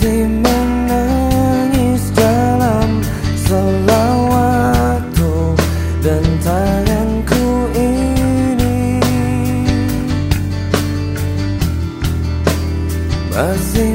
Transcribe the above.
masih menangis dalam selawatku dan tanganku ini. Masih